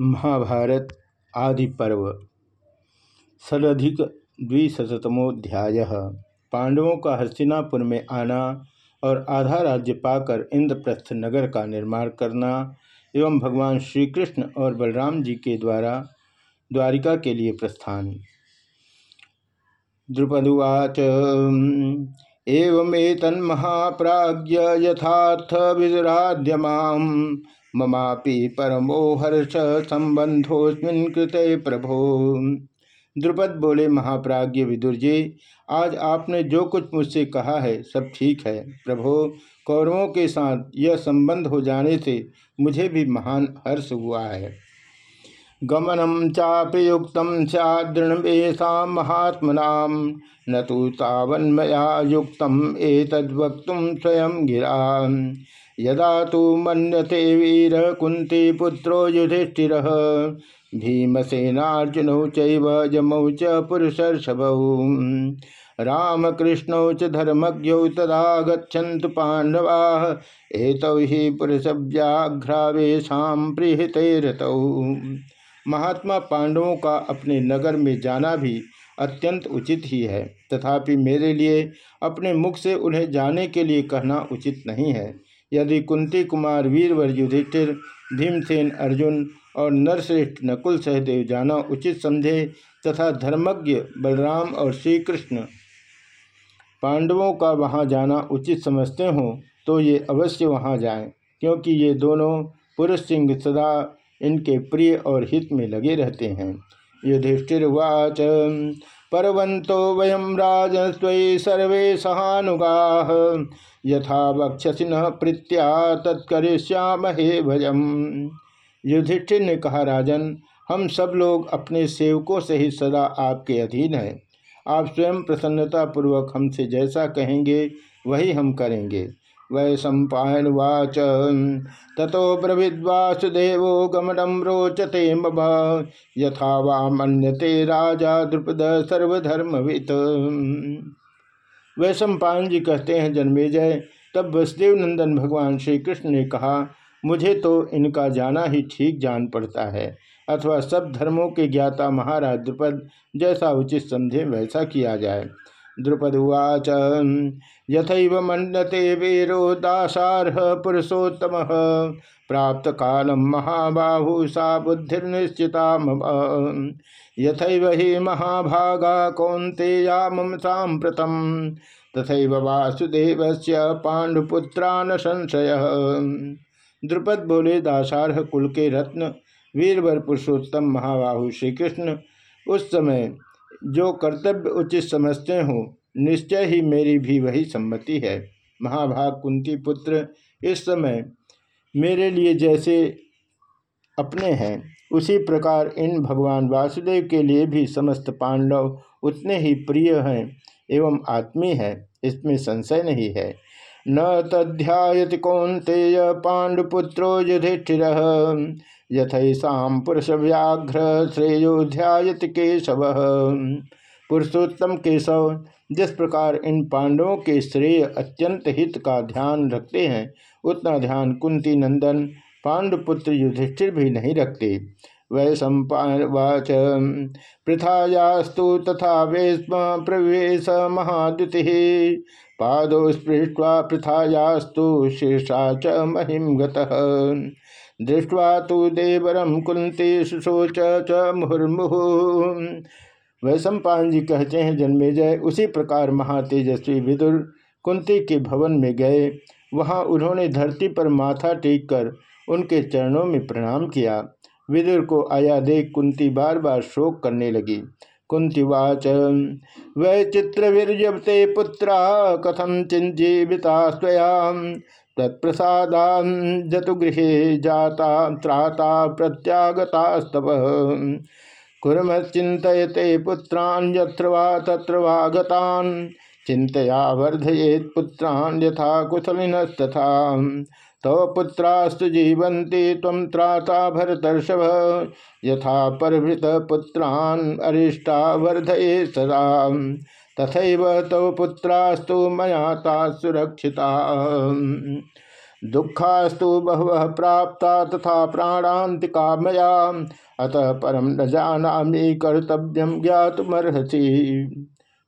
महाभारत आदि पर्व। षडधिक द्विशतमोध्याय पांडवों का हस्तिनापुर में आना और आधा राज्य पाकर इंद्रप्रस्थ नगर का निर्माण करना एवं भगवान श्री कृष्ण और बलराम जी के द्वारा द्वारिका के लिए प्रस्थान। द्रुपदुवाच एवमेतन्महाप्राज्य यथार्थ विदराद्यमाम ममापि परमो हर्ष संबंधोस्मिन कृते प्रभो। द्रुपद बोले महाप्राज्य विदुर जी, आज आपने जो कुछ मुझसे कहा है, सब ठीक है। प्रभो, कौरवों के साथ यह संबंध हो जाने से मुझे भी महान हर्ष हुआ है। गमनम चाप्रयुक्त सदृढ़ेशा महात्मना, न तो तावन्मया युक्त एक एतद्वक्त स्वयं गिरा। यदा तो मनते वीर कुंती पुत्रो युधिष्ठि भीमसेनार्जुनौ चमौ च पुरुषर्षभौ। रामकृष्णौ च धर्मज्ञौ तदा गच्छन्तु पाण्डवाः, एतौ हि पुरुषव्याघ्रावेशां महात्मा पांडवों का अपने नगर में जाना भी अत्यंत उचित ही है, तथापि मेरे लिए अपने मुख से उन्हें जाने के लिए कहना उचित नहीं है। यदि कुंती कुमार वीरवर युधिष्ठिर भीमसेन अर्जुन और नरश्रेष्ठ नकुल सहदेव जाना उचित समझे तथा धर्मज्ञ बलराम और श्री कृष्ण पांडवों का वहाँ जाना उचित समझते हों तो ये अवश्य वहाँ जाएँ, क्योंकि ये दोनों पुरुष सिंह सदा इनके प्रिय और हित में लगे रहते हैं। युधिष्ठिर्वाच। परवंतो वयम राजस्व सर्वे सहानुगा। यथा वक्षसि न प्रीत्या तत्करिष्यामहे भजम। युधिष्ठिर ने कहा, राजन, हम सब लोग अपने सेवकों से ही सदा आपके अधीन हैं। आप स्वयं प्रसन्नतापूर्वक हमसे जैसा कहेंगे, वही हम करेंगे। वै सम्पावाच ततो ब्रविद्वासुदेव गमनम रोचते मभ यथा वा मन्यते राजा द्रुपद सर्वधर्मवित। वै सम्पान जी कहते हैं जन्मेजय तब वसुदेव नंदन भगवान श्री कृष्ण ने कहा, मुझे तो इनका जाना ही ठीक जान पड़ता है, अथवा सब धर्मों के ज्ञाता महाराज द्रुपद जैसा उचित समझे वैसा किया जाए। द्रुपद उवाच यथैव मन्यते वीरो दासारह पुरुषोत्तम। प्राप्त कालम महाबाहु सा बुद्धिर्निश्चिता यथैव हि महाभागा कौन्तेया मम वासुदेव से पांडुपुत्रा न संशय द्रुपद बोले, दासारह कुल के रत्न, वीरवर पुरुषोत्तम महाबाहु श्री कृष्ण उस समय जो कर्तव्य उचित समझते हो, निश्चय ही मेरी भी वही सम्मति है। महाभाग कुंती पुत्र, इस समय मेरे लिए जैसे अपने हैं। उसी प्रकार इन भगवान वासुदेव के लिए भी समस्त पांडव उतने ही प्रिय हैं एवं आत्मी हैं, इसमें संशय नहीं है। न तध्यायति कौंतेय पांडुपुत्रो युधिष्ठिर यथैषा पुरुष व्याघ्र श्रेयोध्यायत केशव। पुरुषोत्तम केशव, जिस प्रकार इन पांडवों के श्रेय अत्यंत हित का ध्यान रखते हैं, उतना ध्यान कुंती नंदन, पांडुपुत्र युधिष्ठिर भी नहीं रखते। वै सम्पावाच पृथायास्तु तथा वेस्म प्रवेश महाद्युति, पादो स्पृष्ट्वा पृथायास्तु शीर्षा च महिम दृष्टवा तो देवरम कुंती सुशोच च मुहुर्मुहु। वैशंपायन जी कहते हैं जन्मेजय उसी प्रकार महातेजस्वी विदुर कुंती के भवन में गए। वहाँ उन्होंने धरती पर माथा टेक कर उनके चरणों में प्रणाम किया। विदुर को आया देख कुंती बार बार शोक करने लगी। कुंतीवाच वै चित्रवीर्यते पुत्रा कथम चिंजीविता स्वया। तत्प्रसादान गृह जाता त्राता प्रत्यागतास्तव। कुरम चिंतते पुत्रान यत्र वा तत्र वा गतान चिंतया वर्धयेत पुत्रान यथा कुशलिनस्तथा। तव तो पुत्रास्तु जीवंती तम त्राता भरतर्षभ, यथा परभृत पुत्रान अरिष्टा वर्धये सदा। तथा तव पुत्रास्तु मया ता सुरक्षिता। दुखास्तु बहु प्राप्ता तथा प्राणांतिका मया। अतः परम न जाना कर्तव्यम ज्ञातमर्हसी।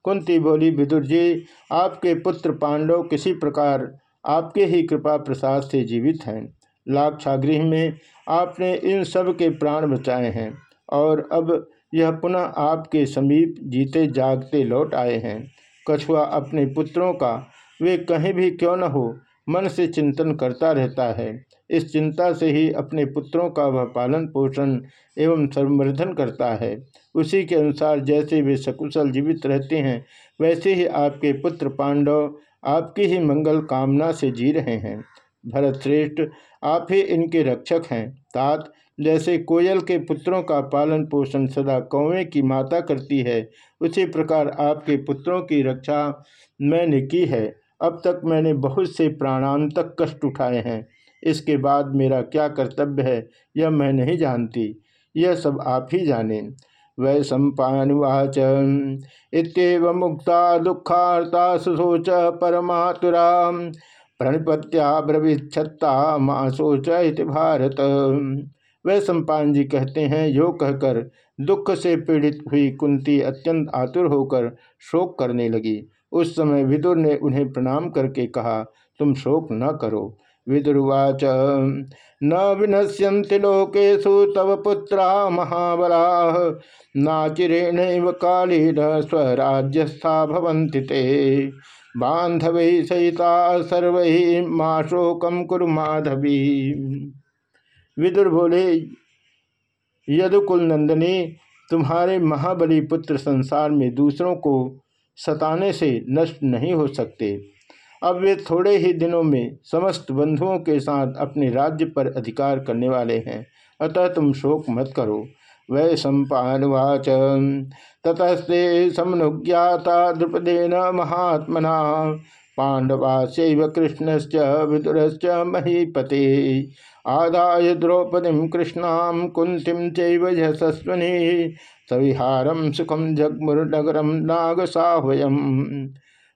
कुंती बोली विदुर जी आपके पुत्र पांडव किसी प्रकार आपके ही कृपा प्रसाद से जीवित हैं। लाक्षागृह में आपने इन सब के प्राण बचाए हैं और अब यह पुनः आपके समीप जीते जागते लौट आए हैं। कछुआ अपने पुत्रों का, वे कहीं भी क्यों न हो, मन से चिंतन करता रहता है। इस चिंता से ही अपने पुत्रों का वह पालन पोषण एवं संवर्धन करता है। उसी के अनुसार जैसे वे सकुशल जीवित रहते हैं, वैसे ही आपके पुत्र पांडव आपकी ही मंगल कामना से जी रहे हैं। भरत श्रेष्ठ आप ही इनके रक्षक हैं। तात जैसे कोयल के पुत्रों का पालन पोषण सदा कौवे की माता करती है, उसी प्रकार आपके पुत्रों की रक्षा मैंने की है। अब तक मैंने बहुत से प्राणांतक कष्ट उठाए हैं। इसके बाद मेरा क्या कर्तव्य है, यह मैं नहीं जानती। यह सब आप ही जाने। वै सम्पावाच इतव मुक्ता दुखार्ता सुशोच परमातुरा। प्रणिपत्या ब्रवीक्षत्ता माँ सोच भारत। वह सम्पान जी कहते हैं, यो कहकर दुख से पीड़ित हुई कुंती अत्यंत आतुर होकर शोक करने लगी। उस समय विदुर ने उन्हें प्रणाम करके कहा, तुम शोक न करो। विदुर्वाच न विनश्यंति लोकेशु तव पुत्रा नाचिरेण न स्वराज्यस्था भवन्ति ते। बांधव सहिता सर्व माँ शोकम कुरु माधवी। विदुर बोले, यदुकुल नंदनी, तुम्हारे महाबली पुत्र संसार में दूसरों को सताने से नष्ट नहीं हो सकते। अब वे थोड़े ही दिनों में समस्त बंधुओं के साथ अपने राज्य पर अधिकार करने वाले हैं। अतः तुम शोक मत करो। वै सम्पावाच ततस्ते समनुज्ञाता द्रुपदेन महात्मना। पांडवा शैव कृष्णश्च विदुरश्च महीपते। आदाय द्रौपदी कृष्णाम कुंतीम चैव यशस्वनी। सविहारम सुखम जगमुरनगरम नागसाहवयम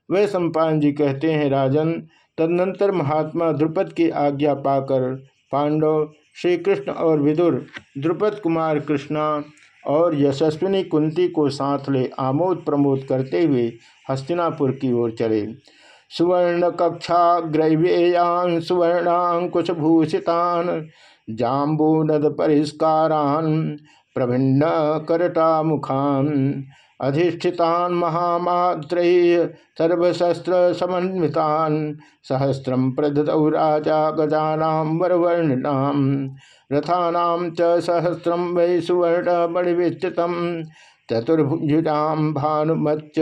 वे सम्पान जी कहते हैं, राजन, तदनंतर महात्मा द्रुपद की आज्ञा पाकर पांडव श्री कृष्ण और विदुर, द्रुपद कुमार कृष्णा और यशस्विनी कुंती को साथ ले आमोद प्रमोद करते हुए हस्तिनापुर की ओर चले। सुवर्ण कक्षा ग्रैवेयान सुवर्णाकुश भूषितान जाम्बूनद परिष्कारान प्रभिन्न करटा मुखान अधिष्ठितान महामात्र सर्वशस्त्र समन्वितान सहस्रम प्रदतौ राजा गजानाम वरवर्णिनाम रथानाम च सहस्रम वै सुवर्ण बड़िविस्तृतम चतुर्भुजाम भानुमच्च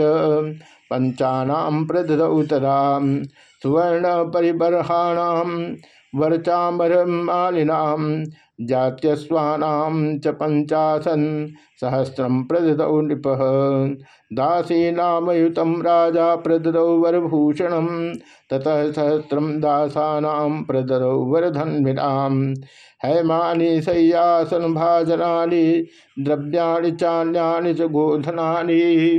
पंचानाम प्रदतौ तदा सुवर्ण परिबर्हाणाम वर्चामरमालिनाम जात्यस्वानाम च पंचाशन सहस्रम प्रदौ नृप। दासीनामयुत राजा प्रदौ वरभूषण, ततः सहस्रम दासानाम प्रदौ वरधन्विनाम हैमानि शय्यासन भाजनानि द्रव्याणि, चान्यानि च गोधनानि।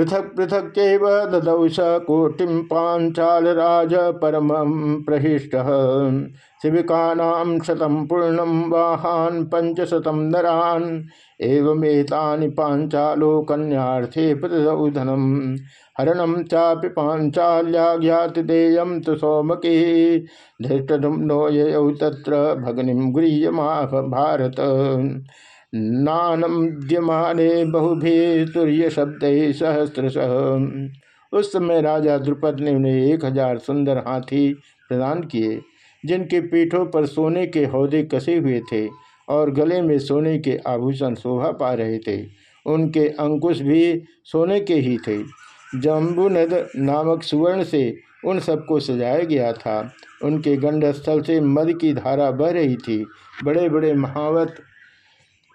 पृथक पृथक चैव ददौ स कोटिम पांचालराज परम प्रहिष्ट। शिविका शतम पूर्णम वाहान पंचशतम नरान, एवमेतानि पांचालो कन्यार्थे प्रदौ धनम हरणम चापि पांचाल्या ज्ञातिदेयम तो सौमकी। धृष्टुम्नो यौ तत्र भगनिम गृह्यमा भारत। नानम्यमाने बहुभे तुर्य शब्द सहस्रश। उस समय राजा द्रुपद ने उन्हें एक हज़ार सुंदर हाथी प्रदान किए, जिनके पीठों पर सोने के हौदे कसे हुए थे और गले में सोने के आभूषण शोभा पा रहे थे। उनके अंकुश भी सोने के ही थे। जम्बुनद नामक सुवर्ण से उन सबको सजाया गया था। उनके गंडस्थल से मद की धारा बह रही थी। बड़े बड़े महावत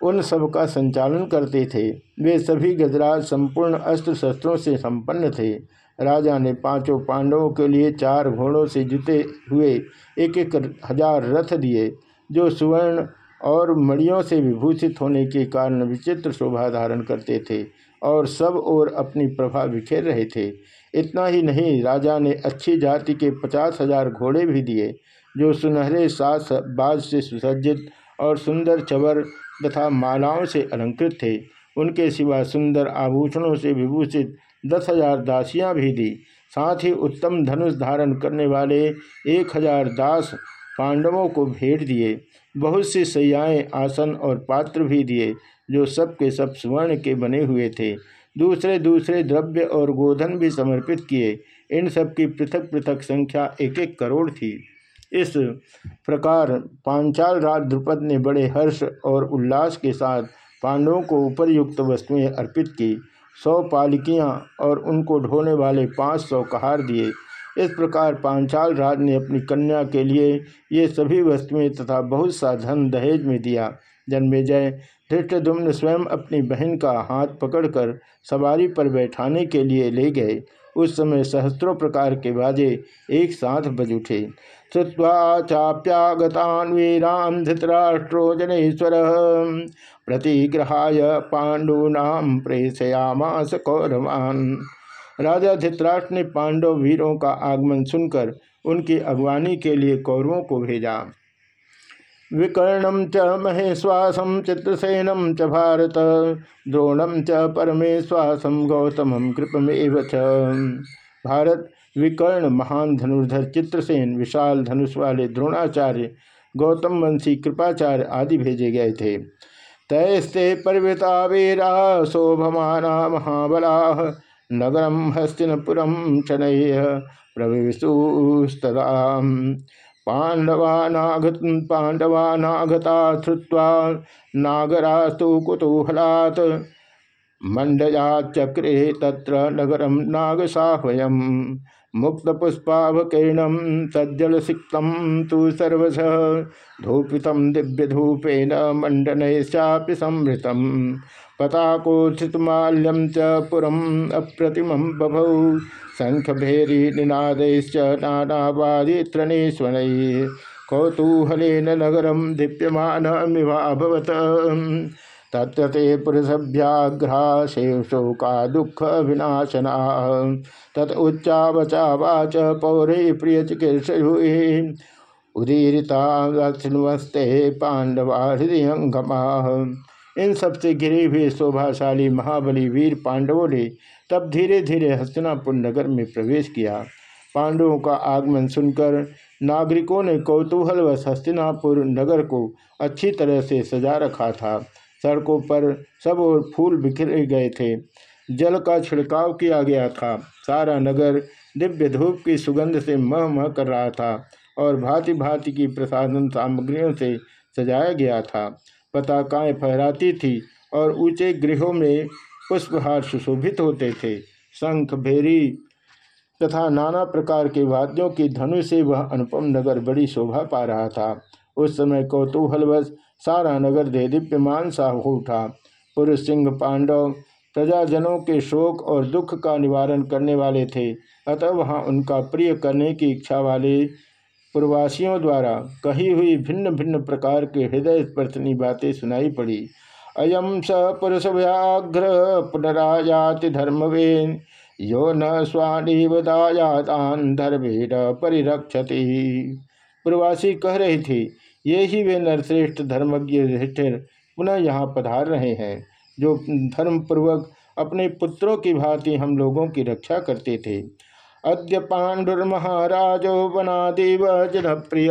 उन सब का संचालन करते थे। वे सभी गजराज संपूर्ण अस्त्र शस्त्रों से संपन्न थे। राजा ने पाँचों पांडवों के लिए चार घोड़ों से जुते हुए एक एक हज़ार रथ दिए, जो सुवर्ण और मणियों से विभूषित होने के कारण विचित्र शोभा धारण करते थे और सब ओर अपनी प्रभा बिखेर रहे थे। इतना ही नहीं, राजा ने अच्छी जाति के पचास हज़ार घोड़े भी दिए, जो सुनहरे सास बाज से सुसज्जित और सुंदर चवर तथा मालाओं से अलंकृत थे। उनके सिवा सुंदर आभूषणों से विभूषित दस हज़ार दासियाँ भी दी साथ ही उत्तम धनुष धारण करने वाले एक हज़ार दास पांडवों को भेंट दिए। बहुत सी सयाएँ, आसन और पात्र भी दिए, जो सब के सब स्वर्ण के बने हुए थे। दूसरे दूसरे द्रव्य और गोधन भी समर्पित किए। इन सब की पृथक पृथक संख्या एक एक करोड़ थी। इस प्रकार पांचाल राज द्रुपद ने बड़े हर्ष और उल्लास के साथ पांडवों को उपरयुक्त वस्तुएँ अर्पित की। सौ पालिकियाँ और उनको ढोने वाले पाँच सौ कहार दिए। इस प्रकार पांचाल राज ने अपनी कन्या के लिए ये सभी वस्तुएँ तथा बहुत सा धन दहेज में दिया। जन्मेजय धृष्टदुम्न स्वयं अपनी बहन का हाथ पकड़कर सवारी पर बैठाने के लिए ले गए। उस समय सहस्त्रों प्रकार के बाजे एक साथ बज उठे। श्रुवा चाप्यागतान वीरान धृतराष्ट्रो जनेश्वर प्रतिग्रहाय पांडूनाम प्रेषयामास कौरवान। राजा धृतराष्ट्र ने पांडव वीरों का आगमन सुनकर उनकी अगवानी के लिए कौरवों को भेजा। विकर्णम च महेश्वासम चित्रसेनम च भारत द्रोणम च परमेश्वासम गौतम कृपमेव च। भारत विकर्ण महान धनुर्धर चित्रसेन, विशाल धनुष वाले द्रोणाचार्य, गौतम वंशी कृपाचार्य आदि भेजे गए थे। तैस्ते पर्वता वीरा शोभमाना महाबला नगरम हस्तिनपुरम शनय प्रविशुस्तदा पांडवानागत पांडवानागता श्रुवा नागरास्तु कुतूहलात्। मंडया चक्रे तत्र नगरम नागसाहवयम। मुक्त पुष्पावकीर्णम तज्जल सिक्तम तो सर्वश धूपित दिव्य धूपेन मंडन समृतम पताकोत्थितमाल्यम च पुरम अप्रतिम बभौ। शंखभेरी निनादैश्च नानावादी तृणेश्वर कौतूहलन नगरम दीप्यमानमिवाभवत तत्ते पुरुषभ्याघ्रा शेव शोका दुख विनाशना तत उच्चावचावाच पौरे प्रिय चिकीर्षुए उदीरिता लक्ष्मस्ते पांडवा हृदय इन सबसे घिरे हुए शोभाशाली महाबली वीर पांडवों ने तब धीरे धीरे हस्तिनापुर नगर में प्रवेश किया। पांडवों का आगमन सुनकर नागरिकों ने कौतूहलवश हस्तिनापुर नगर को अच्छी तरह से सजा रखा था। सड़कों पर सब और फूल बिखरे गए थे। जल का छिड़काव किया गया था। सारा नगर दिव्य धूप की सुगंध से मह मह कर रहा था और भांति भांति की प्रसाधन सामग्रियों से सजाया गया था। पताकाएँ फहराती थी और ऊँचे गृहों में पुष्पहार सुशोभित होते थे। शंख, भेरी तथा नाना प्रकार के वाद्यों की धनु से वह अनुपम नगर बड़ी शोभा पा रहा था। उस समय कौतूहलवश सारा नगर दे दीप्यमान सा हो उठा। पुरुष सिंह पांडव प्रजाजनों के शोक और दुख का निवारण करने वाले थे। अतः वहाँ उनका प्रिय करने की इच्छा वाले पूर्वासियों द्वारा कही हुई भिन्न भिन्न प्रकार के हृदय स्पर्शनी बातें सुनाई पड़ी। अयम स पुरुष व्याघ्र पुनरायाति धर्मवेन, यो न स्वाणी स्वानिवदायातान धर्मेण परिरक्षति। प्रवासी कह रही थी ये ही वे नरश्रेष्ठ धर्मज्ञ युधिष्ठिर पुनः यहाँ पधार रहे हैं, जो धर्मपूर्वक अपने पुत्रों की भांति हम लोगों की रक्षा करते थे। अद्य पाण्डुर्महाराजो वनादेव जनप्रिय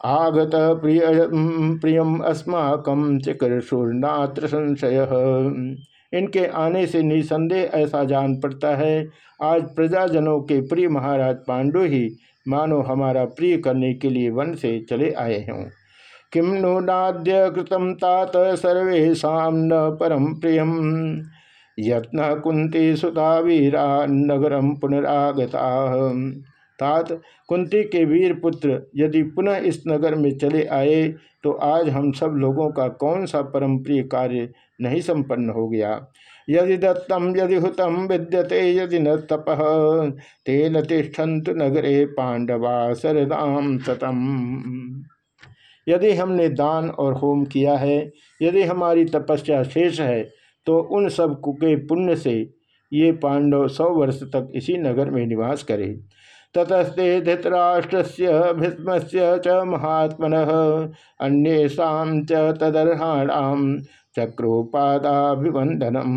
आगत प्रिय, प्रियम अस्माकम चिकर्षुर्नात्र संशय। इनके आने से निसंदेह ऐसा जान पड़ता है, आज प्रजाजनों के प्रिय महाराज पांडु ही मानो हमारा प्रिय करने के लिए वन से चले आए हों। किम नो नाद्य कृतम तात सर्वेशा न परम प्रियम। यत्न कुंती सुता वीरा नगरम पुनरागता। तात कुंती के वीर पुत्र, यदि पुनः इस नगर में चले आए तो आज हम सब लोगों का कौन सा परम प्रिय कार्य नहीं संपन्न हो गया? यदि दत्तम यदि हुतम विद्यते, यदि न तप, तेन तिष्ठन्त नगरे पांडवा सरदाम सतम यदि हमने दान और होम किया है, यदि हमारी तपस्या शेष है तो उन सब के पुण्य से ये पांडव सौ वर्ष तक इसी नगर में निवास करें। ततस्ते धृतराष्ट्र भीष्म च महात्मन, अन्येषा च तदर्हाणाम चक्रोपादाभिवंदनम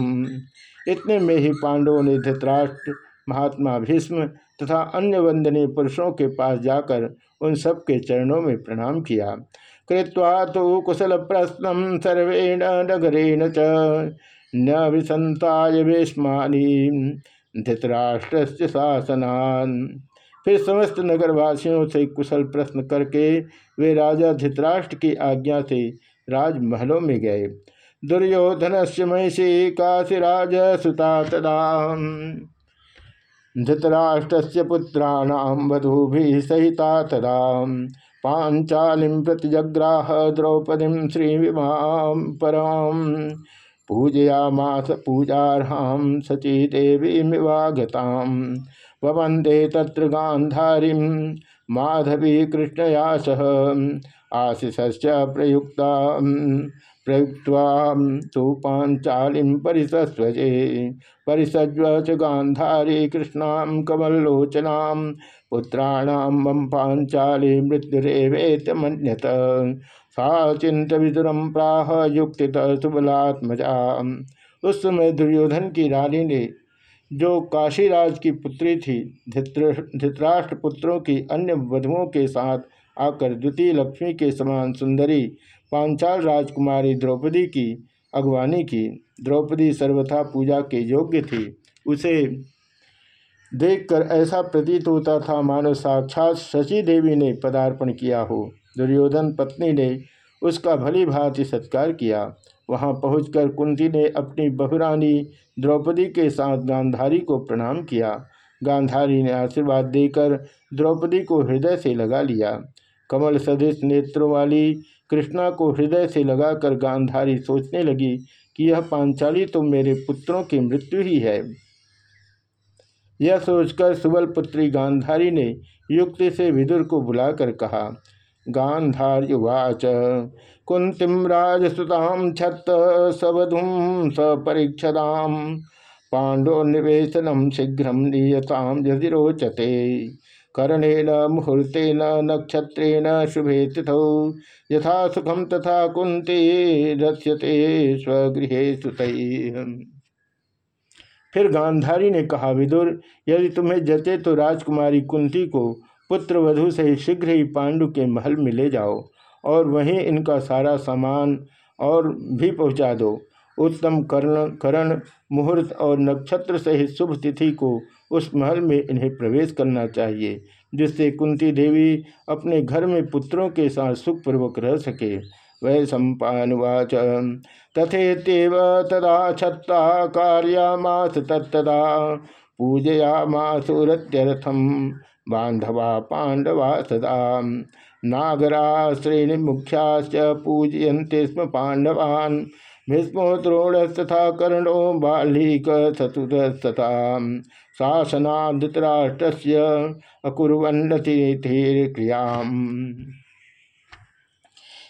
इतने में ही पांडवों ने धृतराष्ट्र, महात्मा भीष्म तथा अन्य वंदनीय पुरुषों के पास जाकर उन सब के चरणों में प्रणाम किया। कृत्वा तो कुशल प्रश्न सर्वेण नगरेण च। न विसंताय भीष्मानी धृतराष्ट्र शासनान। फिर समस्त नगरवासियों से कुशल प्रश्न करके वे राजा धृतराष्ट्र की आज्ञा से राजमहलों में गए। दुर्योधन से महिषी काशीराज सुता तदा। धृतराष्ट्र पुत्राणाम वधू भी सहिता तदा। पांचालिम प्रतिजग्राह द्रौपदी श्री परम पूजयामास पूजारहां सची देवी मिवागताम वंदे तत्र गांधारी माधवी कृष्णया सह। आशिष प्रयुक्ता प्रयुक्त तो पांचालीं परिसस्वजे परिसज्व च गांधारी कृष्णा कमलोचना पुत्राणाम मम पांचाली मृत्युरेवेत मन्यत। सा चिंत विदुरम प्राह युक्ति सुबलात्मजा उस समय दुर्योधन की रानी ने, जो काशीराज की पुत्री थी धृतराष्ट्र पुत्रों की अन्य वधुओं के साथ आकर द्वितीय लक्ष्मी के समान सुंदरी पांचाल राजकुमारी द्रौपदी की, अगवानी की। द्रौपदी सर्वथा पूजा के योग्य थी। उसे देखकर ऐसा प्रतीत होता था, मानो साक्षात शशि देवी ने पदार्पण किया हो। दुर्योधन पत्नी ने उसका भली भांति सत्कार किया। वहाँ पहुंचकर कुंती ने अपनी बहुरानी द्रौपदी के साथ गांधारी को प्रणाम किया। गांधारी ने आशीर्वाद देकर द्रौपदी को हृदय से लगा लिया। कमल सदृश नेत्रों वाली कृष्णा को हृदय से लगाकर गांधारी सोचने लगी कि यह पांचाली तो मेरे पुत्रों की मृत्यु ही है। यह सोचकर सुबल पुत्री गांधारी ने युक्ति से विदुर को बुलाकर कहा गांधार्युवाच कुंतीम राजसुताम छत्त सवधुम सपरीक्षदाम पांडो निवेशनम शीघ्र नीयताम यदि रोचते। कर्णेन, मुहूर्तेन, नक्षत्रेण शुभे तिथौ। यथा सुखम तथा कुंती रस्यते स्वगृह फिर गांधारी ने कहा, विदुर, यदि तुम्हें जते तो राजकुमारी कुंती को, पुत्र वधु से शीघ्र ही पांडु के महल में ले जाओ, और वहीं इनका सारा सामान और भी पहुँचा दो। उत्तम कर्ण, करण, मुहूर्त और नक्षत्र सहित शुभ तिथि को उस महल में इन्हें प्रवेश करना चाहिए, जिससे कुंती देवी अपने घर में पुत्रों के साथ सुखपूर्वक रह सके। वह सम्पावाच तथेत्यव तदा छत्ता कार्यामास तत्तदा पूजयामासुरत्यर्थम बांधवा पांडवा सदा। नागरा श्रेणी मुख्याश्च पूजयन्ते स्म पांडवान् भीष्मो कर्णो बालिक सतुतस्तथा शासनाधृतराष्ट्रस्य अकुर्वन्नतिथिर्क्रियाम्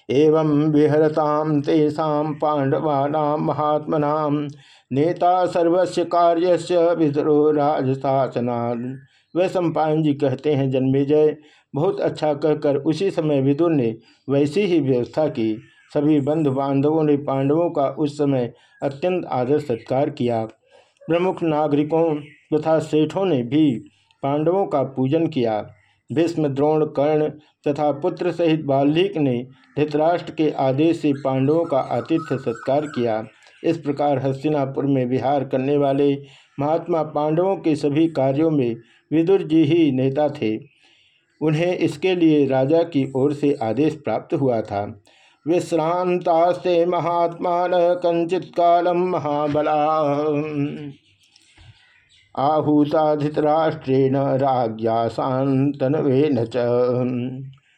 एवं विहरतां तेषां पाण्डवानां महात्मनां, नेता सर्वस्य कार्यस्य विद्रो राजशासनान्। वह सम्पायन जी कहते हैं, जन्मेजय, बहुत अच्छा कहकर उसी समय विदुर ने वैसी ही व्यवस्था की। सभी बंधु बांधवों ने पांडवों का उस समय अत्यंत आदर सत्कार किया। प्रमुख नागरिकों तथा सेठों ने भी पांडवों का पूजन किया। भीष्म, द्रोण, कर्ण तथा पुत्र सहित बाल्हिक ने धृतराष्ट्र के आदेश से पांडवों का आतिथ्य सत्कार किया। इस प्रकार हस्तिनापुर में विहार करने वाले महात्मा पांडवों के सभी कार्यों में विदुर जी ही नेता थे। उन्हें इसके लिए राजा की ओर से आदेश प्राप्त हुआ था। विश्रांतास्ते महात्मा न कंचित कालम महाबला। आहूता धृतराष्ट्रेण राज्ञा शांतनवे न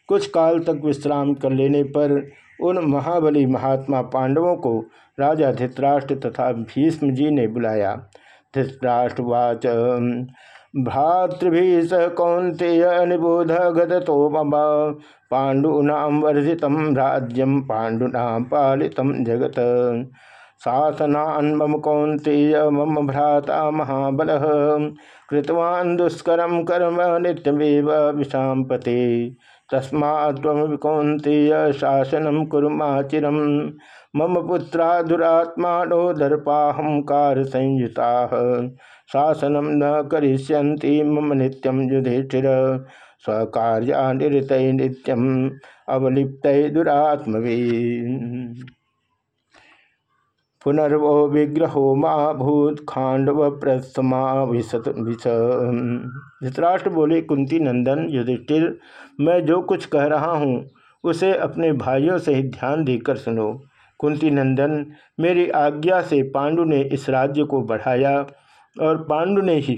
कुछ काल तक विश्राम कर लेने पर उन महाबली महात्मा पांडवों को राजा धृतराष्ट्र तथा भीष्म जी ने बुलाया। धृतराष्ट्रवाच भ्रातृभि स कौंतेय निबोध गदतो मम पाण्डूना वर्धित राज्यम पाण्डुना पालित जगत। शासनान् मम कौन्तेय, मम भ्राता महाबल। कृतवान् दुष्करं कर्म नित्यमेव विषां पते तस्मात्त्वं कौन्तेय शासनं कुरुमाचिरं मम पुत्रा दुरात्मानो दर्पाहंकार संयुता शासनं न करिष्यन्ति, मम नित्यं युधिष्ठिर। स्वकार्या निरत नित्यम अवलिप्त दुरात्मवी पुनर्वो विग्रहो भूत खांडव प्रस्थमाभिशत धृतराष्ट्र बोले, कुंती नंदन, युधिष्ठिर, मैं जो कुछ कह रहा हूँ, उसे अपने भाइयों से ही ध्यान देकर सुनो। कुंती नंदन, मेरी आज्ञा से पांडु ने इस राज्य को बढ़ाया और पांडु ने ही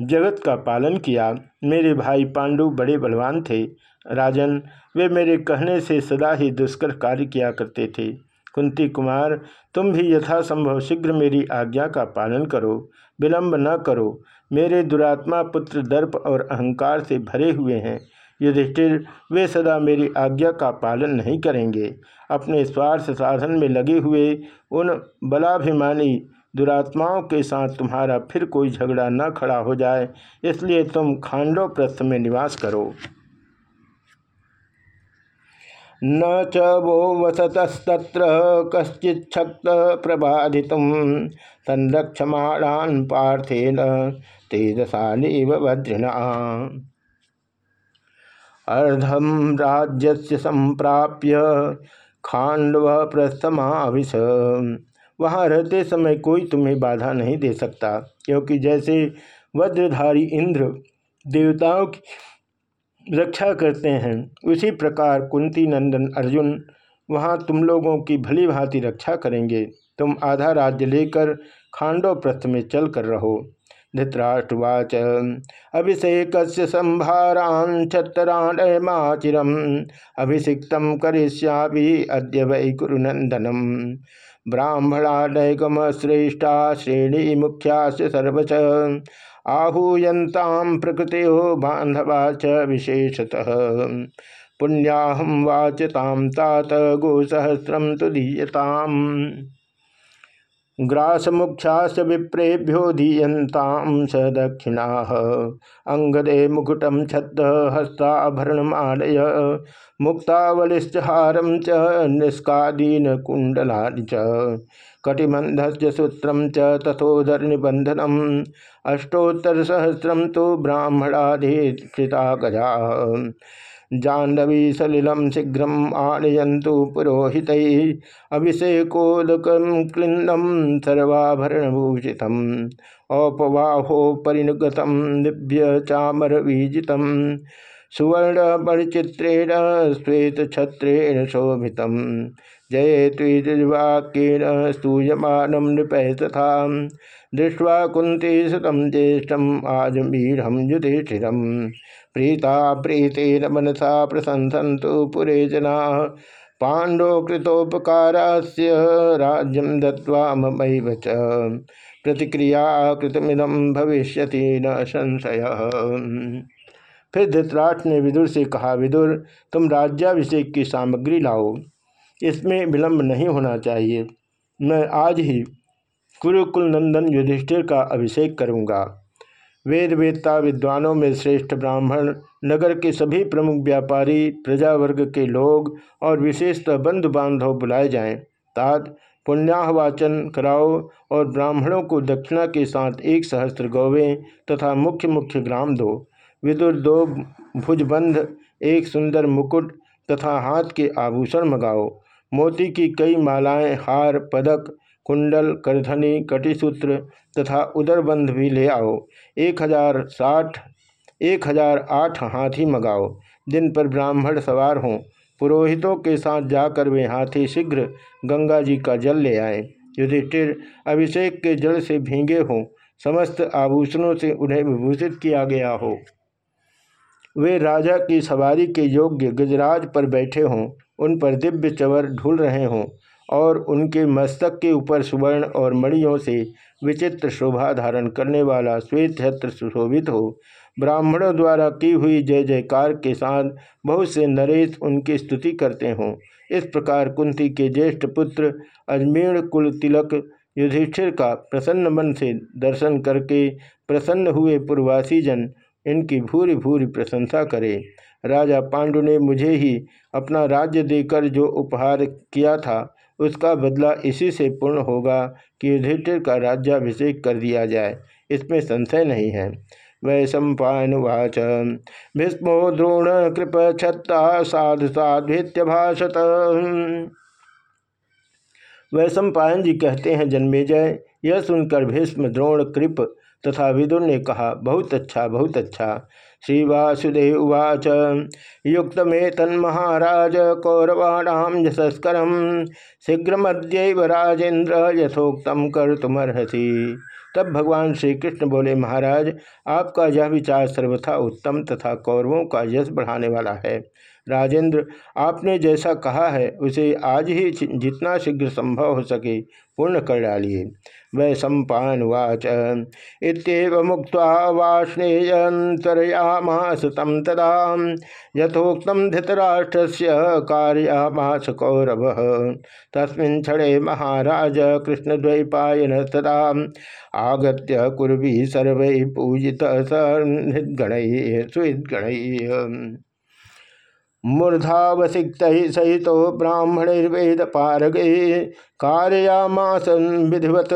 जगत का पालन किया। मेरे भाई पांडु बड़े बलवान थे। राजन, वे मेरे कहने से सदा ही दुष्कर कार्य किया करते थे। कुंती कुमार, तुम भी यथासंभव शीघ्र मेरी आज्ञा का पालन करो, विलंब न करो। मेरे दुरात्मा पुत्र दर्प और अहंकार से भरे हुए हैं। युधिष्ठिर, वे सदा मेरी आज्ञा का पालन नहीं करेंगे। अपने स्वार्थ साधन में लगे हुए उन बलाभिमानी दुरात्माओं के साथ तुम्हारा फिर कोई झगड़ा न खड़ा हो जाए, इसलिए तुम खांडो प्रस्थ में निवास करो। न च वो वसतस्तत्र कश्चिच्छक्त प्रबाधि संरक्षमाणान पार्थेन तेजसानीव वज्रिना अर्धम राज्य संप्राप्य खांडव प्रस्थमाभिष वहाँ रहते समय कोई तुम्हें बाधा नहीं दे सकता, क्योंकि जैसे वज्रधारी इंद्र देवताओं की रक्षा करते हैं, उसी प्रकार कुंती नंदन अर्जुन वहाँ तुम लोगों की भली भांति रक्षा करेंगे। तुम आधा राज्य लेकर खांडो प्रस्थ में चल कर रहो। धृतराष्ट्रवाच। अभिषेक संभारान छत्राणयमाचिरम अभिषिक्त करिष्याभि अद्य वै कुरुनंदनम ब्राह्मणानैकम श्रेष्ठा श्रेणी मुख्या सर्वच आहूयताम प्रकृति बांधवा च विशेषतः। पुण्याहम वाचताम तात तो दीयताम ग्रासमुख्यास विप्रेभ्यो दीयताम स दक्षिणा। अंगदे मुकुटम छद हस्ताभरणमालय मुक्तावलिश्चहारम च निष्कादीन कुंडला च कटिबंधस्य सूत्रम च निबंधनम अष्टोत्तर सहस्रम तो ब्राह्मणाधिष्ठिता गजा। जाह्नवी सलिलम शीघ्र आनयंतु पुरोहित। अभिषेकोदक क्लिन्नम सर्वाभरणभूषित औपवाहो परिणगत दिव्य चामर बीजित सुवर्ण बणचित्रेण श्वेत छत्रेण शोभित जय त्विवाक्येन स्तूयमानं नृपय तथा। दृष्ट्वा कुंती सुतम ज्येष्ठम आजमीढ़ युधिष्ठिर प्रीता प्रीतेन मनसा प्रशंसन्तु पुरे जना। पांडो कृतोपकारास्य राज्यम दत्वा ममैव च। प्रतिक्रिया कृतमिदम भविष्यति न संशय। फिर धृतराष्ट्र ने विदुर से कहा, विदुर, तुम राज्याभिषेक की सामग्री लाओ। इसमें विलंब नहीं होना चाहिए। मैं आज ही कुरुकुल नंदन युधिष्ठिर का अभिषेक करूँगा। वेद वेदता विद्वानों में श्रेष्ठ ब्राह्मण, नगर के सभी प्रमुख व्यापारी, प्रजावर्ग के लोग और विशेषतः बंधु बांधव बुलाए जाएँ। तात पुण्याहवाचन कराओ और ब्राह्मणों को दक्षिणा के साथ एक सहस्त्र गौवें तथा मुख्य मुख्य ग्राम दो। विदुर दो भुजबंध, एक सुंदर मुकुट तथा हाथ के आभूषण मंगाओ। मोती की कई मालाएँ, हार, पदक कुंडल करधनी कटिसूत्र तथा उदरबंध भी ले आओ। एक हज़ार साठ, एक हज़ार आठ हाथी मंगाओ। जिन पर ब्राह्मण सवार हों। पुरोहितों के साथ जाकर वे हाथी शीघ्र गंगा जी का जल ले आए। युधिष्ठिर अभिषेक के जल से भींगे हों। समस्त आभूषणों से उन्हें विभूषित किया गया हो। वे राजा की सवारी के योग्य गजराज पर बैठे हों। उन पर दिव्य चवर ढुल रहे हों। और उनके मस्तक के ऊपर सुवर्ण और मणियों से विचित्र शोभा धारण करने वाला श्वेत छत्र सुशोभित हो। ब्राह्मणों द्वारा की हुई जय जयकार के साथ बहुत से नरेश उनकी स्तुति करते हों। इस प्रकार कुंती के ज्येष्ठ पुत्र अजमेर कुल तिलक युधिष्ठिर का प्रसन्न मन से दर्शन करके प्रसन्न हुए पूर्वासी जन इनकी भूरी भूरी प्रशंसा करे। राजा पांडु ने मुझे ही अपना राज्य देकर जो उपहार किया था उसका बदला इसी से पूर्ण होगा कि युधिष्ठिर का राज्याभिषेक कर दिया जाए। इसमें संशय नहीं है। वै सम्पावाच भीष्मो द्रोण कृप छत्ता साधु साध्वित्य भाषत। वैशंपायन जी कहते हैं, जन्मेजय, यह सुनकर भीष्म द्रोण कृप तथा विदुर ने कहा, बहुत अच्छा बहुत अच्छा। श्री वासुदेव उवाच। युक्त में तन्महाराज कौरवाणाम यशस्कर, शीघ्रमद्यव राजेन्द्र यथोक्तम तुमर्हसी तब भगवान श्री कृष्ण बोले, महाराज, आपका यह विचार सर्वथा उत्तम तथा कौरवों का यश बढ़ाने वाला है। राजेंद्र आपने जैसा कहा है, उसे आज ही जितना शीघ्र संभव हो सके पूर्ण कर डालिए। वै सम्पावाच इतव मुक्त वाष्णेयंतरयामास तम तदा यथोक्त धृतराष्ट्र से कार्यामास कौरव क्षणे महाराज कृष्णद्वैपायन तदा आगत कुर्वी सर्व पूजित सृद्गण सुहृद्गण मूर्धावसिक्त सहित ब्राह्मणर्वेद पारगे कारयामास विधिवत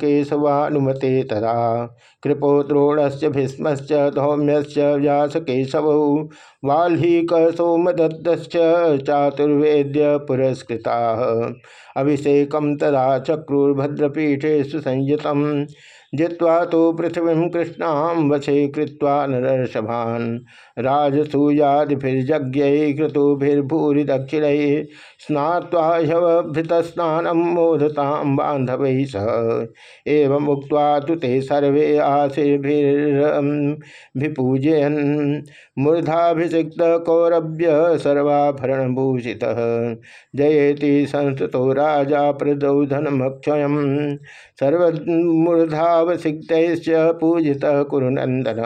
केशवानुमते तदा। कृपो द्रोणस्य भीष्मश्च, धौम्यश्च, व्यासकेशव वाल्हीक सोमदत्तश्च चातुर्वेद्य पुरस्कृता। अभिषेक तदा चक्रुर्भद्रपीठे सुसंयतम जित्वा तो पृथ्वी कृष्णा वशे कृत्वा नरसभान राजसूयादिभिर्यज्ञ क्रतुभिर्भूरि दक्षिण स्नात्वाभृत स्नान मोदता बांधव सह। एवं उक्त तो ते सर्वे आशीर्भिपूजयन मूर्धाभिषिक्त कौरभ्य सर्वाभरण भूषित जयति संस्तो राजा प्रदौधनमक्षय। सर्वमूर्धावसिक्त पूजित कुरुनंदन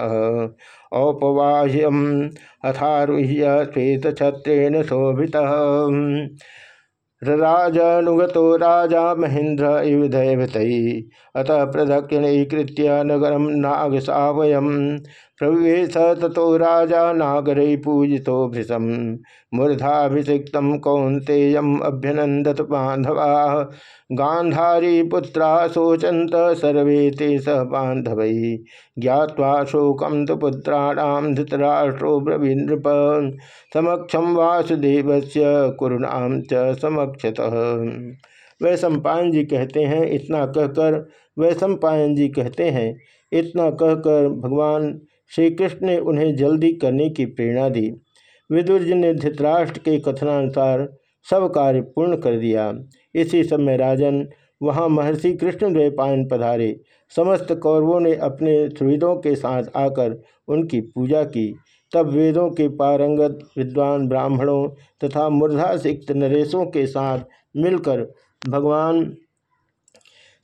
औपवाह्यम अथारुह्य श्वेतछत्रेण शोभित। राजानुगतो राजा महेन्द्र इव दैवत। अतः प्रदक्षिणीकृत्य नगरम नागसावयम। प्रवेश तथो राजा नागर पूजि भृशम मूर्धाभिषिक्त कौंतेयम अभ्यनंदत बांधवा गांधारी पुत्रा शोचंत सर्वे ते सह बांधव ज्ञावा शोकम तो पुत्राणाम धृतराष्ट्रो ब्रवीन्द्रप समक्षम वासुदेव से कुरुणाम च समक्षत। जी कहते हैं, इतना कहकर वै सम्पायन जी कहते हैं, इतना कहकर भगवान श्री कृष्ण ने उन्हें जल्दी करने की प्रेरणा दी। विदुर जी ने धृतराष्ट्र के कथनानुसार सब कार्य पूर्ण कर दिया। इसी समय राजन वहाँ महर्षि कृष्णद्वैपायन पधारे। समस्त कौरवों ने अपने सुहृदों के साथ आकर उनकी पूजा की। तब वेदों के पारंगत विद्वान ब्राह्मणों तथा मूर्धा सिक्त नरेशों के साथ मिलकर भगवान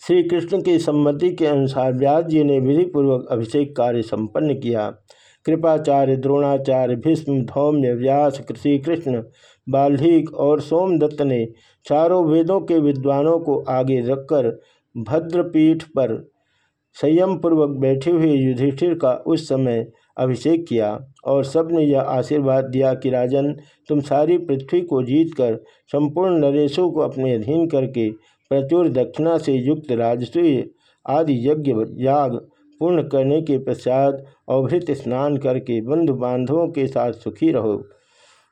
श्री कृष्ण की सम्मति के अनुसार व्यास जी ने विधिपूर्वक अभिषेक कार्य संपन्न किया। कृपाचार्य, द्रोणाचार्य, भीष्म, धौम्य, व्यास श्री कृष्ण बाल्धिक और सोमदत्त ने चारों वेदों के विद्वानों को आगे रखकर भद्रपीठ पर संयम पूर्वक बैठे हुए युधिष्ठिर का उस समय अभिषेक किया और सबने यह आशीर्वाद दिया कि, राजन, तुम सारी पृथ्वी को जीतकर, संपूर्ण नरेशों को अपने अधीन करके प्रचुर दक्षिणा से युक्त राजसूय आदि यज्ञ याग पूर्ण करने के पश्चात अवभृत स्नान करके बंधु बांधवों के साथ सुखी रहो।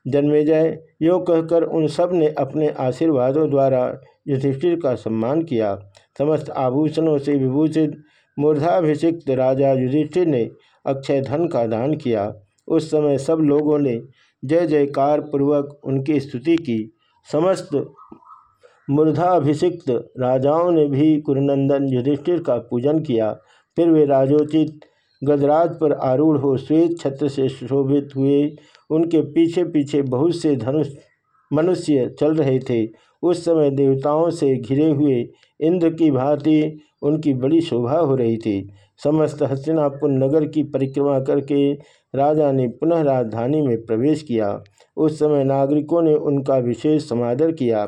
जन्मेजय, यो कहकर उन सबने अपने आशीर्वादों द्वारा युधिष्ठिर का सम्मान किया। समस्त आभूषणों से विभूषित मूर्धाभिषिक्त राजा युधिष्ठिर ने अक्षय धन का दान किया। उस समय सब लोगों ने जय जयकार पूर्वक उनकी स्तुति की। समस्त मूर्धाभिषिक्त राजाओं ने भी कुरुनंदन युधिष्ठिर का पूजन किया। फिर वे राजोचित गजराज पर आरूढ़ हो श्वेत छत्र से शोभित हुए। उनके पीछे पीछे बहुत से धनुष, मनुष्य चल रहे थे। उस समय देवताओं से घिरे हुए इंद्र की भांति उनकी बड़ी शोभा हो रही थी। समस्त हस्तिनापुर नगर की परिक्रमा करके राजा ने पुनः राजधानी में प्रवेश किया। उस समय नागरिकों ने उनका विशेष समादर किया।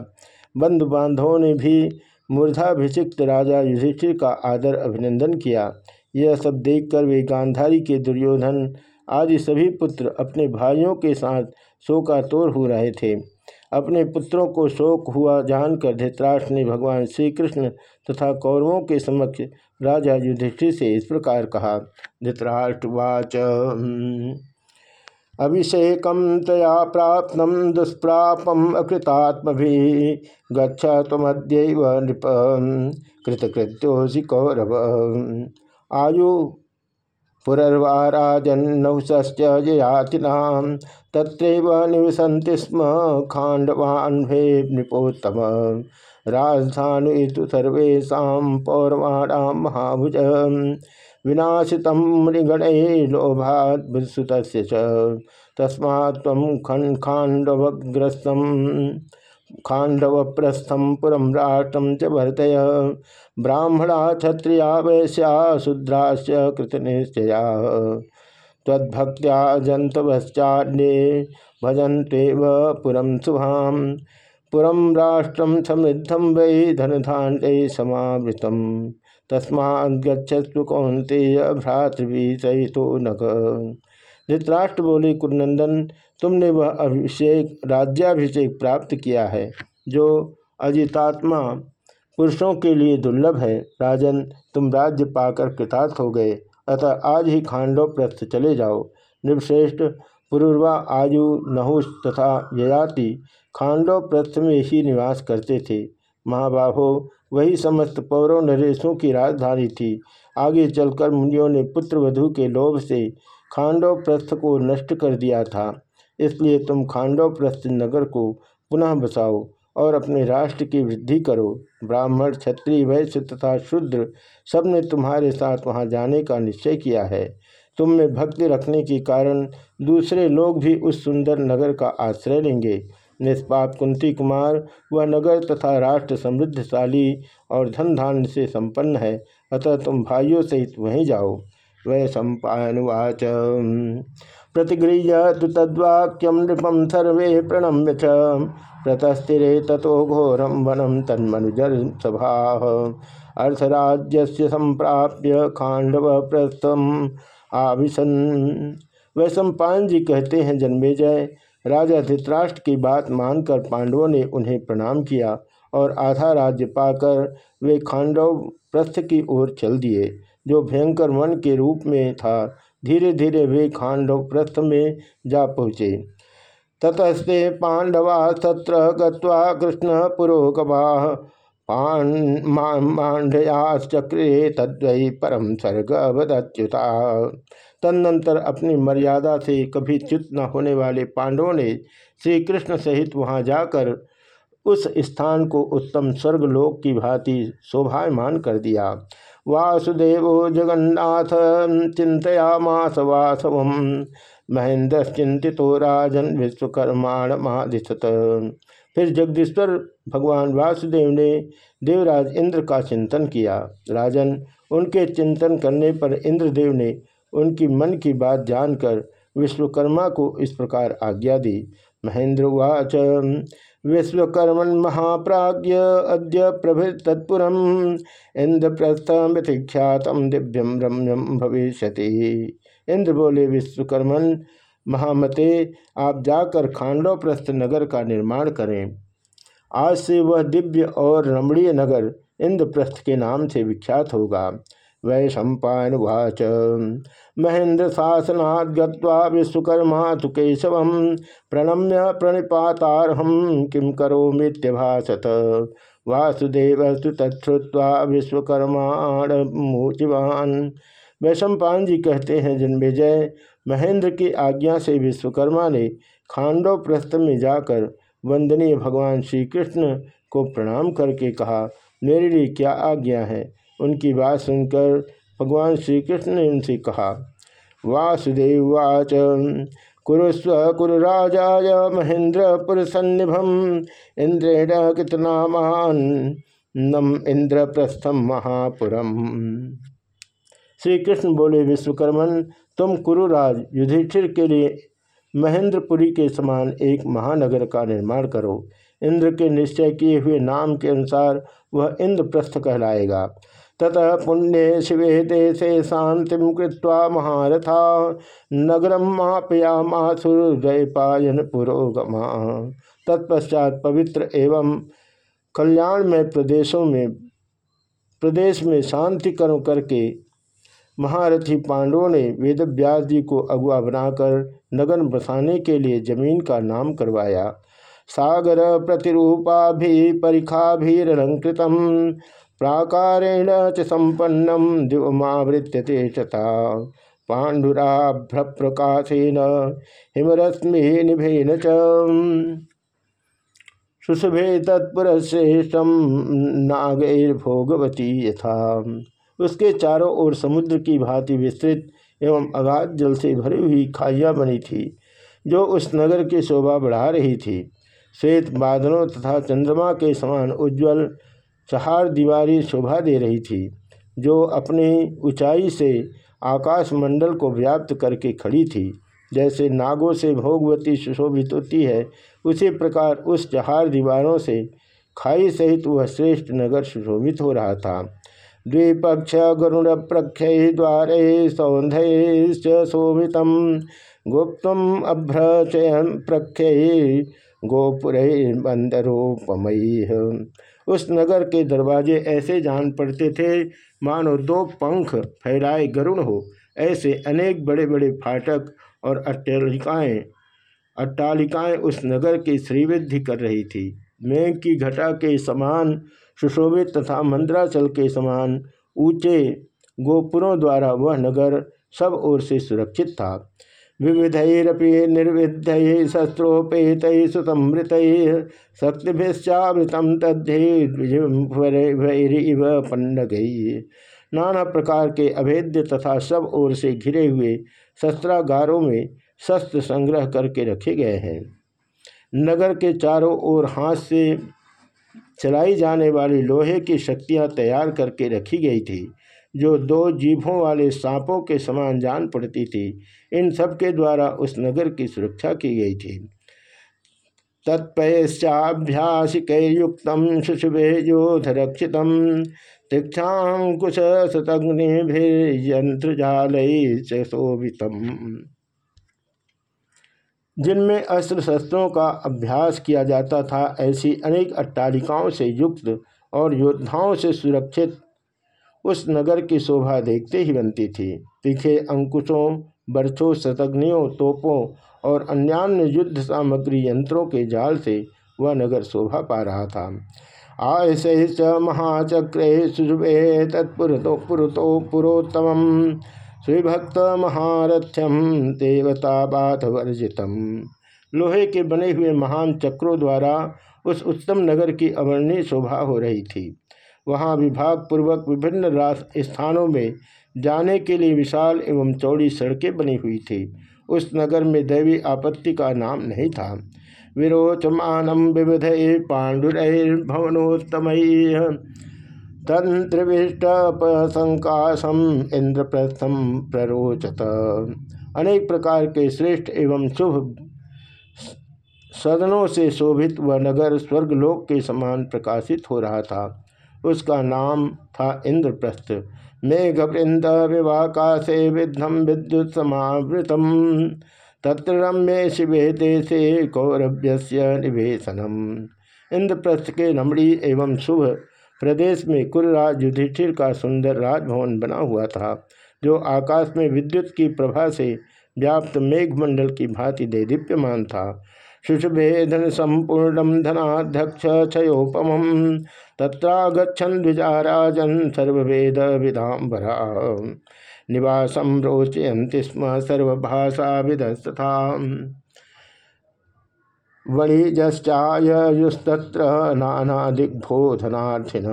बंधु बांधवों ने भी मूर्धाभिषिक्त राजा युधिष्ठिर का आदर अभिनंदन किया। यह सब देखकर वे गांधारी के दुर्योधन आदि सभी पुत्र अपने भाइयों के साथ शोकातोर हो रहे थे। अपने पुत्रों को शोक हुआ जानकर धृतराष्ट्र ने भगवान श्री कृष्ण तथा कौरवों के समक्ष राजा युधिष्ठिर से इस प्रकार कहा, धृतराष्ट्रवाच अभिषेक तया प्राप्त दुष्प्रापम अकृतात्म गच्छ तमद्यव नृप कृतकृत्योसि कौरव। आयु पुरर्वाराजन्नहुश्च जयातिना तत्रैव निवसन्ति स्म खाण्डवान्भे नृपोत्तम। राजधानी तो सर्वेशा पौरवाणां महाभुज विनाशित मृगण लोभात्सुत तस्मा खाण्डवग्रस्त, खाण्डवप्रस्थं पुरं राष्ट्रं च वर्तय ब्राह्मणा क्षत्रिया वैश्या शूद्राश्च कृतनिश्चया। तद्भक्त्या जंतवश्चान्ये भजन्तेव पुरं शुभां पुरं राष्ट्रं समृद्धं वै धनधान्य समावृतम्। तस्मागछस्व कौंतेय भ्रातृवी सहितो नक धृतराष्ट्र बोले, कुरनंदन, तुमने वह अभिषेक, राज्याभिषेक प्राप्त किया है, जो अजितात्मा पुरुषों के लिए दुर्लभ है। राजन, तुम राज्य पाकर कृतार्थ हो गए, अतः आज ही खांडव प्रस्थ चले जाओ। निर्श्रेष्ठ पुरुर्वा आयु नहुष तथा ययाति खांडव प्रस्थ में ही निवास करते थे। महाबाहो वही समस्त पौरव नरेशों की राजधानी थी। आगे चलकर मुनियों ने पुत्र वधु के लोभ से खांडव प्रस्थ को नष्ट कर दिया था। इसलिए तुम खांडव प्रस्थ नगर को पुनः बसाओ और अपने राष्ट्र की वृद्धि करो। ब्राह्मण, क्षत्रिय, वैश्य तथा शूद्र सबने तुम्हारे साथ वहाँ जाने का निश्चय किया है। तुम में भक्ति रखने के कारण दूसरे लोग भी उस सुंदर नगर का आश्रय लेंगे। निष्पाप कुंती कुमार, वह नगर तथा राष्ट्र समृद्धशाली और धन धान्य से संपन्न है। अतः तुम भाइयों सहित वहीं जाओ। वै सम्पावाच प्रतिगृह्य तो तद्वाक्यम नृपम सर्वे प्रणम्य च। प्रतस्थिरे तथो घोरम वनम तन्मनुजर सभा। अर्थराज्य संप्राप्य खांडव प्रस्थम आभिसन वैश्वपायन जी कहते हैं, जन्मे जय। राजा धृतराष्ट्र की बात मानकर पांडवों ने उन्हें प्रणाम किया और आधा राज्य पाकर वे खांडव प्रस्थ की ओर चल दिए, जो भयंकर वन के रूप में था। धीरे धीरे वे खांडव प्रस्थ में जा पहुँचे। ततस्ते पांडवा तत्र गत्वा कृष्ण पुरोगवा मांडयाश्चक्रे तद्वयी परम स्वर्ग वदच्युता तदनंतर अपनी मर्यादा से कभी च्युत न होने वाले पांडवों ने श्री कृष्ण सहित वहाँ जाकर उस स्थान को उत्तम स्वर्गलोक की भांति शोभायमान कर दिया। वासुदेव जगन्नाथ, चिंतयामास वासव महेंद्र चिंतितो राजन विश्वकर्माण महादिशत फिर जगदीश्वर भगवान वासुदेव ने देवराज इंद्र का चिंतन किया। राजन, उनके चिंतन करने पर इंद्रदेव ने उनकी मन की बात जानकर विश्वकर्मा को इस प्रकार आज्ञा दी। महेंद्र वाच विश्वकर्मण महाप्राज्य अद्य प्रभृत तत्पुरम इंद्रप्रस्थमिख्यात दिव्यम रम्यम भविष्य इंद्र बोले, विश्वकर्मन महामते, आप जाकर खांडव प्रस्थ नगर का निर्माण करें। आज से वह दिव्य और रमणीय नगर इंद्रप्रस्थ के नाम से विख्यात होगा। वै सम्पावाच महेंद्र शासनाद गत्वा विश्वकर्मा तो केशव प्रणम्य प्रणिपातारहम किम करो वासुदेव तत्वा विश्वकर्माण मूचिवान वैशंपान जी कहते हैं जन्मेजय महेंद्र की आज्ञा से विश्वकर्मा ने खांडव प्रस्थ में जाकर वंदनीय भगवान श्री कृष्ण को प्रणाम करके कहा, मेरे लिए क्या आज्ञा है? उनकी बात सुनकर भगवान श्री कृष्ण ने उनसे कहा वासुदेववाच कुरुस्व कुरुराजाय महेंद्र पुरसन्निभम इंद्रेण कृतनामान नम इंद्रप्रस्थम महापुरम। श्री कृष्ण बोले, विश्वकर्मन, तुम कुरुराज, युधिष्ठिर के लिए महेंद्रपुरी के समान एक महानगर का निर्माण करो। इंद्र के निश्चय किए हुए नाम के अनुसार वह इंद्रप्रस्थ कहलाएगा। ततः पुण्य शिवे देशे शांति कृत्वा महारथा नगरम मापयामासुर्जयपायन पुरोगमा। तत्पश्चात पवित्र एवं कल्याण में प्रदेशों में प्रदेश में शांति कर्म करके महारथी पांडवों ने वेद जी को अगुआ बनाकर नगन बसाने के लिए ज़मीन का नाम करवाया। सागर प्रतिरूपा भी परिखा भी रणकृतम प्राकारेण च संपन्नम, दिवमावृत्य तेषता पाण्डुराभ्र प्रकाशेन हिमरश्मि निभेन च। सुशुभे तत्पुरश्रेष्ठम नागैर्भोगवती यथा। उसके चारों ओर समुद्र की भांति विस्तृत एवं अगाध जल से भरी हुई खाइयाँ बनी थी, जो उस नगर की शोभा बढ़ा रही थी। श्वेत बादलों तथा चंद्रमा के समान उज्ज्वल चहार दीवारी शोभा दे रही थी, जो अपनी ऊंचाई से आकाश मंडल को व्याप्त करके खड़ी थी। जैसे नागों से भोगवती सुशोभित होती है, उसी प्रकार उस चहार दीवारों से खाई सहित वह श्रेष्ठ नगर सुशोभित हो रहा था। द्विपक्ष गरुड़ प्रख्य द्वारे सौंधैश्च शोभित। गुप्त अभ्रचयन प्रख्य गोपुर बंदरोपमयी उस नगर के दरवाजे ऐसे जान पड़ते थे, मानो दो पंख फैलाए गरुण हो, ऐसे अनेक बड़े बड़े फाटक और अट्टालिकाएँ अट्टालिकाएँ उस नगर की श्रीवृद्धि कर रही थी। मेघ की घटा के समान सुशोभित तथा मंद्राचल के समान ऊँचे गोपुरों द्वारा वह नगर सब ओर से सुरक्षित था। विविधरपि निर्विध शस्त्रोपेत सुतमृत शक्तिभिश्चावृतम तद्धेरिव पन्नगई नाना प्रकार के अभेद्य तथा सब ओर से घिरे हुए शस्त्रागारों में शस्त्र संग्रह करके रखे गए हैं। नगर के चारों ओर हाथ से चलाई जाने वाली लोहे की शक्तियाँ तैयार करके रखी गई थी, जो दो जीभों वाले सांपों के समान जान पड़ती थी। इन सब के द्वारा उस नगर की सुरक्षा की गई थी। तत्पश्चाभ्यासिकुक्त शुशुभे योधरक्षित तीक्षाकुश जाल शोभित जिनमें अस्त्र शस्त्रों का अभ्यास किया जाता था, ऐसी अनेक अट्टालिकाओं से युक्त और योद्धाओं से सुरक्षित उस नगर की शोभा देखते ही बनती थी। तीखे अंकुशों बर्छों शतग्नियों तोपों और अन्यान्य युद्ध सामग्री यंत्रों के जाल से वह नगर शोभा पा रहा था। आयसे च महाचक्रे तत्पुरतो पुरतो पुरोत्तम श्रीभक्त महारथ्यम देवता वर्जितम लोहे के बने हुए महान चक्रों द्वारा उस उत्तम नगर की अवर्णीय शोभा हो रही थी। वहाँ विभाग पूर्वक विभिन्न स्थानों में जाने के लिए विशाल एवं चौड़ी सड़कें बनी हुई थी। उस नगर में दैवी आपत्ति का नाम नहीं था। विरोचमानम विविध पाण्डुरभवनोत्तम तंत्रिष्टपसंकाशम इंद्रप्रस्थम प्ररोचत। अनेक प्रकार के श्रेष्ठ एवं शुभ सदनों से शोभित वह नगर स्वर्गलोक के समान प्रकाशित हो रहा था। उसका नाम था इंद्रप्रस्थ मेघवृंद विवाकाशे विद्धम विद्युत समावृतम तत्र रम्य शिवे देशे कौरभ्य निवेशनम। इंद्रप्रस्थ के नमड़ी एवं शुभ प्रदेश में कुलराज युधिष्ठिर का सुंदर राजभवन बना हुआ था, जो आकाश में विद्युत की प्रभा से व्याप्त मेघमंडल की भांति दे दीप्यमान था। शुशुभेधन संपूर्ण धनाध्यक्ष क्षयोपम तत्रागछन द्विजाराजन सर्वेद विधाबरा निवासम रोचयंति स्म सर्वभाषा विधस्तथा वणिजश्चायुस्तत्र नाना दिग्बोधनार्थिन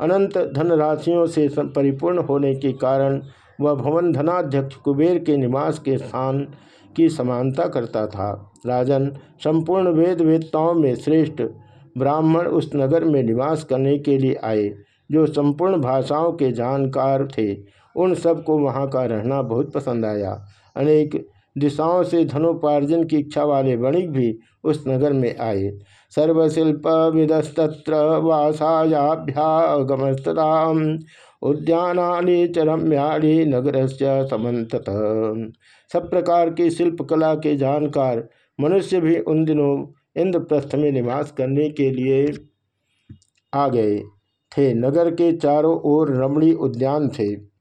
अनंत धनराशियों से परिपूर्ण होने के कारण वह भवन धनाध्यक्ष कुबेर के निवास के स्थान की समानता करता था। राजन, संपूर्ण वेद वेदताओं में श्रेष्ठ ब्राह्मण उस नगर में निवास करने के लिए आए, जो संपूर्ण भाषाओं के जानकार थे। उन सबको वहाँ का रहना बहुत पसंद आया। अनेक दिशाओं से धनोपार्जन की इच्छा वाले वणिक भी उस नगर में आए। सर्वशिल्प विदस्तत्र वासायाभ्यागमस्तता उद्यानानि चरम्यानि नगर से समत सब प्रकार की शिल्प कला के जानकार मनुष्य भी उन दिनों इंद्रप्रस्थ में निवास करने के लिए आ गए थे। नगर के चारों ओर रमणी उद्यान थे।